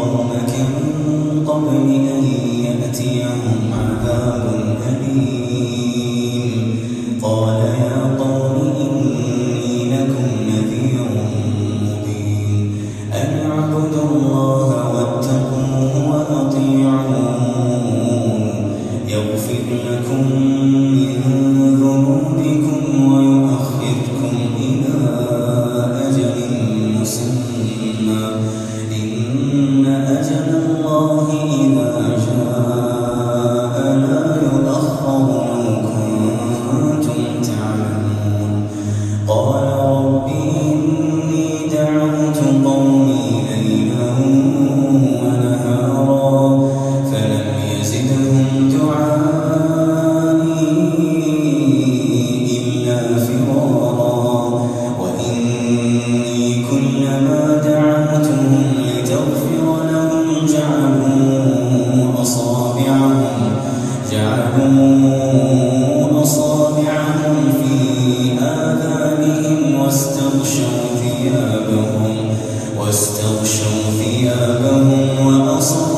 Oh. on that واستغشوا ثيابهم وأصروا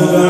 Jehovah.